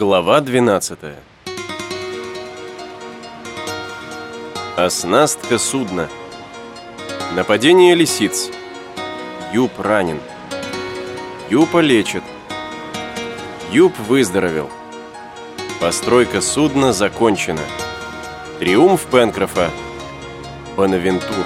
Глава 12 Оснастка судна. Нападение лисиц. Юб ранен. Юпа лечит Юб выздоровел. Постройка судна закончена. Триумф Пенкрофа. Бонавентур.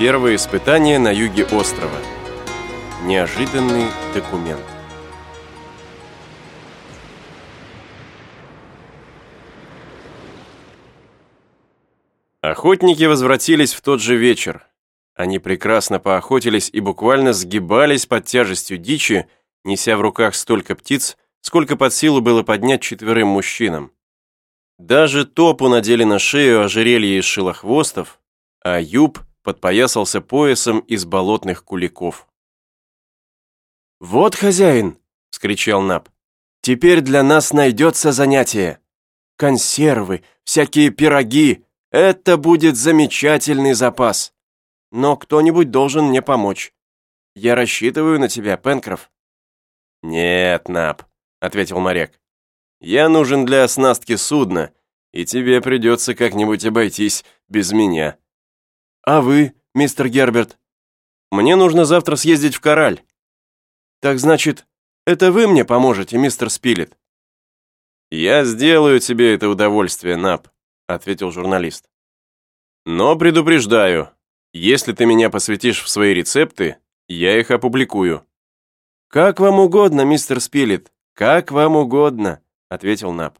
Первое испытание на юге острова. Неожиданный документ Охотники возвратились в тот же вечер. Они прекрасно поохотились и буквально сгибались под тяжестью дичи, неся в руках столько птиц, сколько под силу было поднять четверым мужчинам. Даже топу надели на шею ожерелье из шилохвостов, а юб подпоясался поясом из болотных куликов. «Вот хозяин!» — вскричал Наб. «Теперь для нас найдется занятие. Консервы, всякие пироги, это будет замечательный запас. Но кто-нибудь должен мне помочь. Я рассчитываю на тебя, Пенкроф». «Нет, Нап», — ответил моряк. «Я нужен для оснастки судна, и тебе придется как-нибудь обойтись без меня». «А вы, мистер Герберт?» «Мне нужно завтра съездить в Кораль». «Так значит, это вы мне поможете, мистер Спилет?» «Я сделаю тебе это удовольствие, Нап», — ответил журналист. «Но предупреждаю, если ты меня посвятишь в свои рецепты, я их опубликую». «Как вам угодно, мистер Спилет, как вам угодно», — ответил Наб.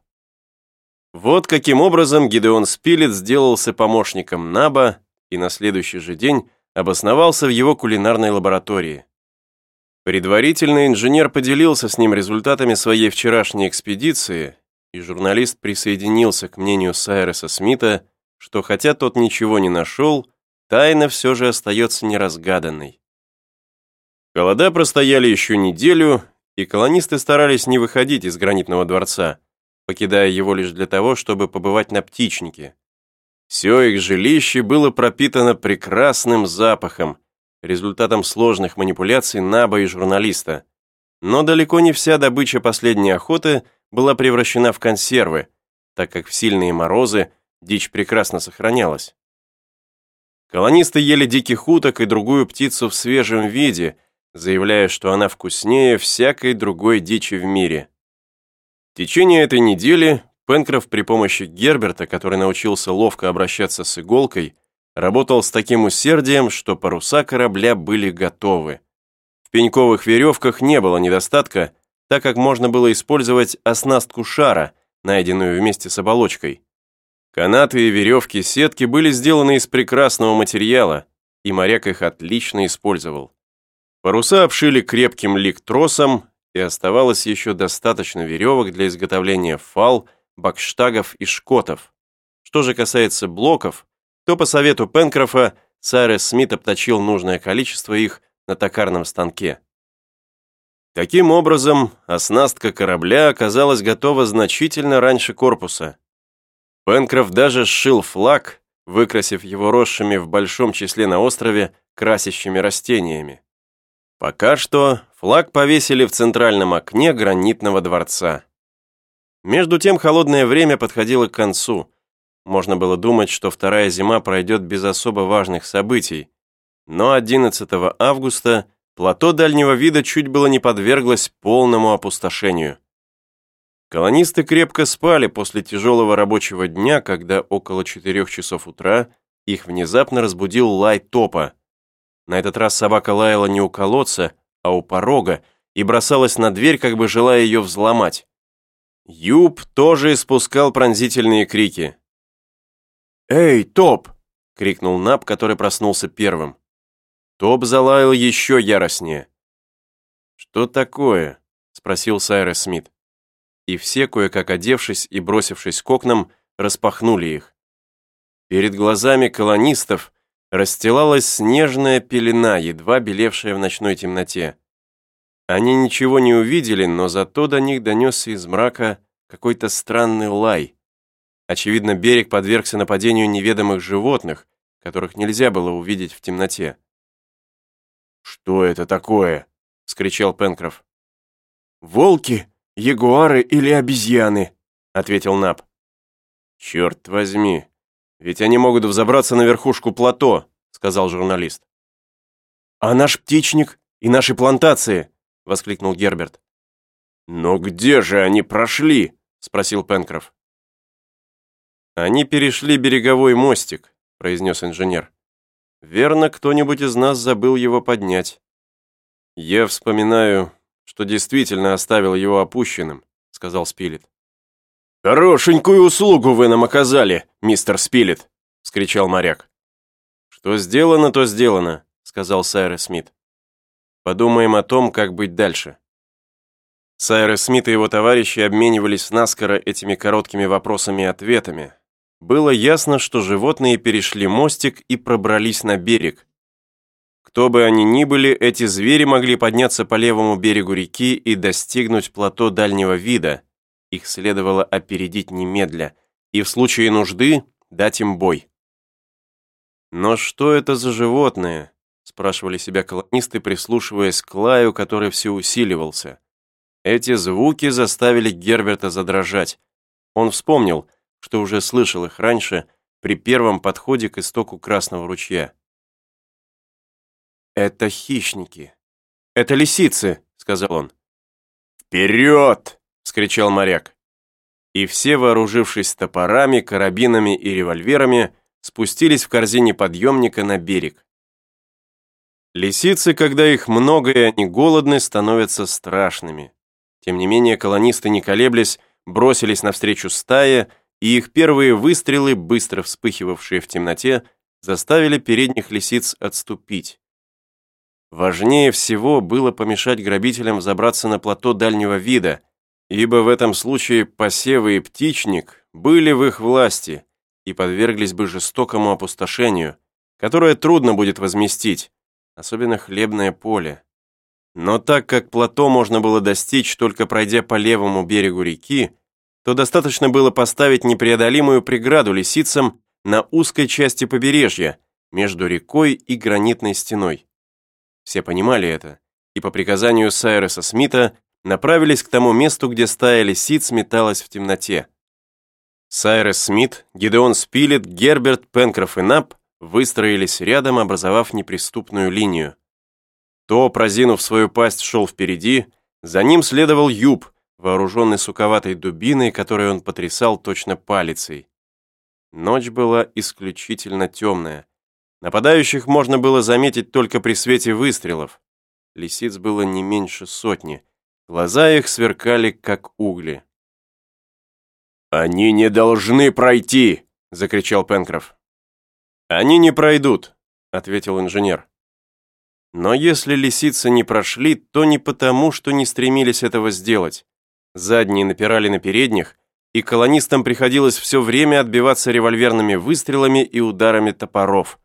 Вот каким образом Гидеон Спилет сделался помощником Наба и на следующий же день обосновался в его кулинарной лаборатории. Предварительно инженер поделился с ним результатами своей вчерашней экспедиции и журналист присоединился к мнению Сайреса Смита, что хотя тот ничего не нашел, тайна все же остается неразгаданной. Голода простояли еще неделю, и колонисты старались не выходить из гранитного дворца, покидая его лишь для того, чтобы побывать на птичнике. Все их жилище было пропитано прекрасным запахом, результатом сложных манипуляций Наба и журналиста. Но далеко не вся добыча последней охоты была превращена в консервы, так как в сильные морозы дичь прекрасно сохранялась. Колонисты ели диких уток и другую птицу в свежем виде, заявляя, что она вкуснее всякой другой дичи в мире. В течение этой недели Пенкроф при помощи Герберта, который научился ловко обращаться с иголкой, работал с таким усердием, что паруса корабля были готовы. В пеньковых веревках не было недостатка, так как можно было использовать оснастку шара, найденную вместе с оболочкой. Канаты и веревки сетки были сделаны из прекрасного материала, и моряк их отлично использовал. Паруса обшили крепким лик-тросом, и оставалось еще достаточно веревок для изготовления фал, бакштагов и шкотов. Что же касается блоков, то по совету Пенкрофа Сайрес Смит обточил нужное количество их на токарном станке. Таким образом, оснастка корабля оказалась готова значительно раньше корпуса. Пенкроф даже сшил флаг, выкрасив его росшими в большом числе на острове красящими растениями. Пока что флаг повесили в центральном окне гранитного дворца. Между тем холодное время подходило к концу. Можно было думать, что вторая зима пройдет без особо важных событий. Но 11 августа плато дальнего вида чуть было не подверглось полному опустошению. Колонисты крепко спали после тяжелого рабочего дня, когда около 4 часов утра их внезапно разбудил лай топа. На этот раз собака лаяла не у колодца, а у порога и бросалась на дверь, как бы желая ее взломать. Юб тоже испускал пронзительные крики. «Эй, Топ!» — крикнул Наб, который проснулся первым. Топ залаял еще яростнее. «Что такое?» — спросил Сайрес Смит. И все, кое-как одевшись и бросившись к окнам, распахнули их. Перед глазами колонистов расстилалась снежная пелена, едва белевшая в ночной темноте. Они ничего не увидели, но зато до них донесся из мрака какой-то странный лай. Очевидно, берег подвергся нападению неведомых животных, которых нельзя было увидеть в темноте. «Что это такое?» — скричал Пенкроф. «Волки!» ягуары или обезьяны», — ответил Наб. «Черт возьми, ведь они могут взобраться на верхушку плато», — сказал журналист. «А наш птичник и наши плантации?» — воскликнул Герберт. «Но где же они прошли?» — спросил Пенкроф. «Они перешли береговой мостик», — произнес инженер. «Верно, кто-нибудь из нас забыл его поднять. Я вспоминаю, что действительно оставил его опущенным», — сказал Спилет. «Хорошенькую услугу вы нам оказали, мистер Спилет!» — скричал моряк. «Что сделано, то сделано», — сказал Сайрес Смит. «Подумаем о том, как быть дальше». Сайрес Смит и его товарищи обменивались наскоро этими короткими вопросами и ответами. Было ясно, что животные перешли мостик и пробрались на берег, кто бы они ни были, эти звери могли подняться по левому берегу реки и достигнуть плато дальнего вида. Их следовало опередить немедля и в случае нужды дать им бой. «Но что это за животные?» – спрашивали себя колонисты, прислушиваясь к лаю, который все усиливался. Эти звуки заставили Герберта задрожать. Он вспомнил, что уже слышал их раньше при первом подходе к истоку Красного ручья. «Это хищники. Это лисицы», — сказал он. «Вперед!» — скричал моряк. И все, вооружившись топорами, карабинами и револьверами, спустились в корзине подъемника на берег. Лисицы, когда их много и они голодны, становятся страшными. Тем не менее, колонисты, не колеблясь, бросились навстречу стае, и их первые выстрелы, быстро вспыхивавшие в темноте, заставили передних лисиц отступить. Важнее всего было помешать грабителям забраться на плато дальнего вида, ибо в этом случае посевы и птичник были в их власти и подверглись бы жестокому опустошению, которое трудно будет возместить, особенно хлебное поле. Но так как плато можно было достичь, только пройдя по левому берегу реки, то достаточно было поставить непреодолимую преграду лисицам на узкой части побережья между рекой и гранитной стеной. Все понимали это, и по приказанию Сайреса Смита направились к тому месту, где стая лисиц металась в темноте. Сайрес Смит, Гидеон Спилет, Герберт, Пенкроф и Нап выстроились рядом, образовав неприступную линию. То, прозинув свою пасть, шел впереди, за ним следовал Юб, вооруженный суковатой дубиной, которой он потрясал точно палицей. Ночь была исключительно темная. Нападающих можно было заметить только при свете выстрелов. Лисиц было не меньше сотни. Глаза их сверкали, как угли. «Они не должны пройти!» — закричал Пенкроф. «Они не пройдут», — ответил инженер. Но если лисицы не прошли, то не потому, что не стремились этого сделать. Задние напирали на передних, и колонистам приходилось все время отбиваться револьверными выстрелами и ударами топоров.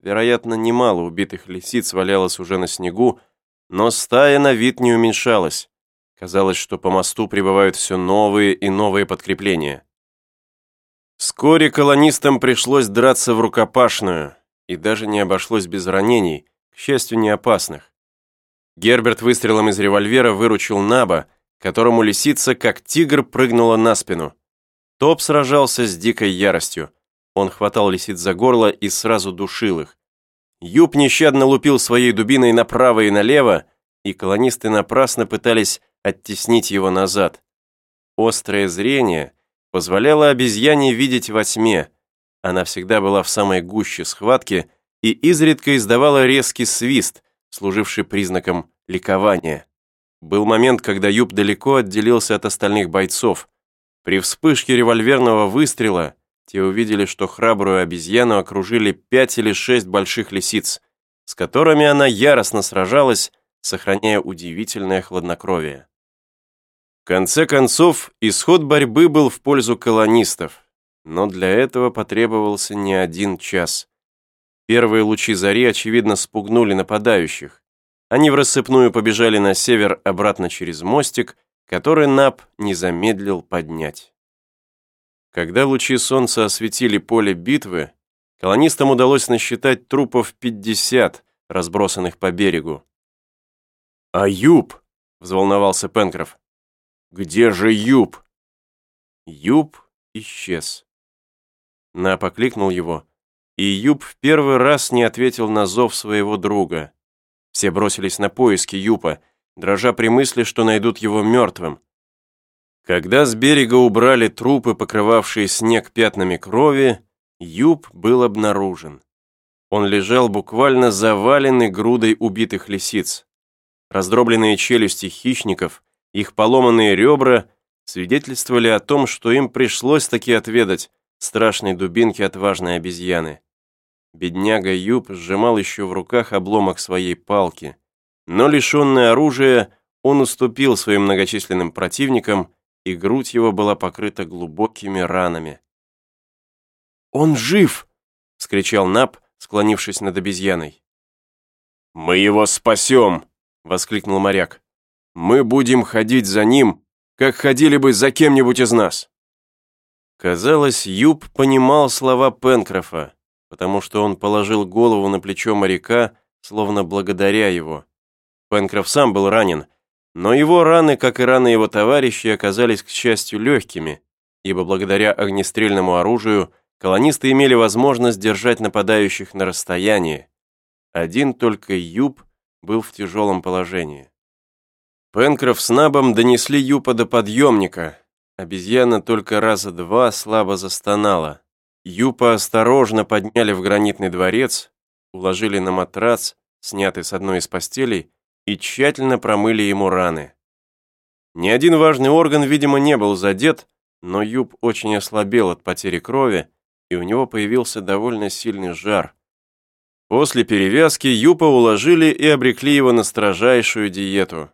Вероятно, немало убитых лисиц валялось уже на снегу, но стая на вид не уменьшалась. Казалось, что по мосту прибывают все новые и новые подкрепления. Вскоре колонистам пришлось драться в рукопашную, и даже не обошлось без ранений, к счастью, не опасных. Герберт выстрелом из револьвера выручил Наба, которому лисица, как тигр, прыгнула на спину. Топ сражался с дикой яростью. Он хватал лисиц за горло и сразу душил их. Юб нещадно лупил своей дубиной направо и налево, и колонисты напрасно пытались оттеснить его назад. Острое зрение позволяло обезьяне видеть во тьме. Она всегда была в самой гуще схватки и изредка издавала резкий свист, служивший признаком ликования. Был момент, когда Юб далеко отделился от остальных бойцов. При вспышке револьверного выстрела те увидели, что храбрую обезьяну окружили пять или шесть больших лисиц, с которыми она яростно сражалась, сохраняя удивительное хладнокровие. В конце концов, исход борьбы был в пользу колонистов, но для этого потребовался не один час. Первые лучи зари, очевидно, спугнули нападающих. Они в рассыпную побежали на север обратно через мостик, который Нап не замедлил поднять. Когда лучи солнца осветили поле битвы, колонистам удалось насчитать трупов 50, разбросанных по берегу. «Аюб!» — взволновался Пенкроф. Где же Юб?» Юб исчез. На покликнул его, и Юб в первый раз не ответил на зов своего друга. Все бросились на поиски Юпа, дрожа при мысли, что найдут его мертвым. Когда с берега убрали трупы, покрывавшие снег пятнами крови, Юб был обнаружен. Он лежал буквально заваленный грудой убитых лисиц. Раздробленные челюсти хищников, их поломанные ребра свидетельствовали о том, что им пришлось таки отведать страшной дубинки отважной обезьяны. Бедняга Юб сжимал еще в руках обломок своей палки, но лишенный оружия, он уступил своим многочисленным противникам, и грудь его была покрыта глубокими ранами. «Он жив!» — скричал Нап, склонившись над обезьяной. «Мы его спасем!» — воскликнул моряк. «Мы будем ходить за ним, как ходили бы за кем-нибудь из нас!» Казалось, Юб понимал слова Пенкрофа, потому что он положил голову на плечо моряка, словно благодаря его. Пенкроф сам был ранен, но его раны, как и раны его товарищей, оказались, к счастью, легкими, ибо благодаря огнестрельному оружию колонисты имели возможность держать нападающих на расстоянии. Один только Юб был в тяжелом положении. Пенкроф с Набом донесли Юпа до подъемника. Обезьяна только раза два слабо застонала. Юпа осторожно подняли в гранитный дворец, уложили на матрац, снятый с одной из постелей, и тщательно промыли ему раны. Ни один важный орган, видимо, не был задет, но Юб очень ослабел от потери крови, и у него появился довольно сильный жар. После перевязки Юпа уложили и обрекли его на строжайшую диету.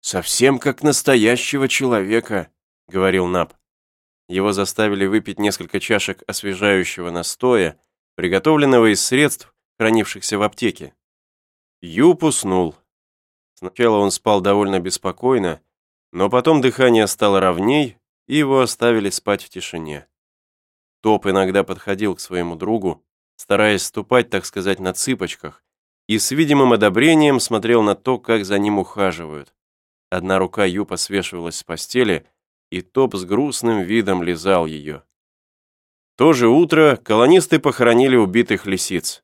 «Совсем как настоящего человека», — говорил Наб. Его заставили выпить несколько чашек освежающего настоя, приготовленного из средств, хранившихся в аптеке. Юп уснул. Сначала он спал довольно беспокойно, но потом дыхание стало ровней, и его оставили спать в тишине. Топ иногда подходил к своему другу, стараясь ступать, так сказать, на цыпочках, и с видимым одобрением смотрел на то, как за ним ухаживают. Одна рука Юпа свешивалась с постели, и Топ с грустным видом лизал ее. То же утро колонисты похоронили убитых лисиц.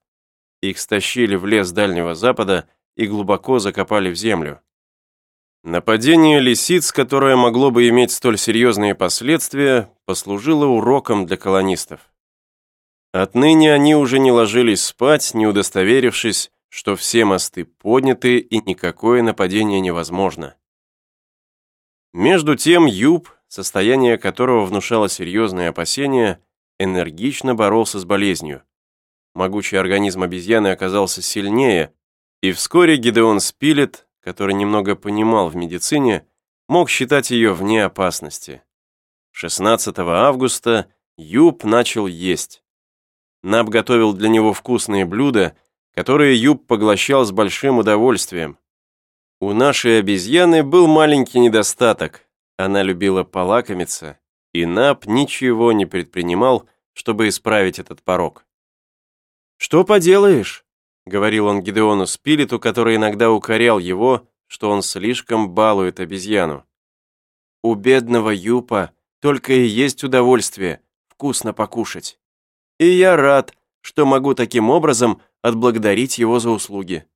Их стащили в лес Дальнего Запада и глубоко закопали в землю. Нападение лисиц, которое могло бы иметь столь серьезные последствия, послужило уроком для колонистов. Отныне они уже не ложились спать, не удостоверившись, что все мосты подняты и никакое нападение невозможно. Между тем Юб, состояние которого внушало серьезные опасения, энергично боролся с болезнью могучий организм обезьяны оказался сильнее, и вскоре Гидеон Спилет, который немного понимал в медицине, мог считать ее вне опасности. 16 августа Юб начал есть. Наб готовил для него вкусные блюда, которые Юб поглощал с большим удовольствием. У нашей обезьяны был маленький недостаток. Она любила полакомиться, и Наб ничего не предпринимал, чтобы исправить этот порог. «Что поделаешь?» — говорил он Гидеону Спилету, который иногда укорял его, что он слишком балует обезьяну. «У бедного Юпа только и есть удовольствие вкусно покушать. И я рад, что могу таким образом отблагодарить его за услуги».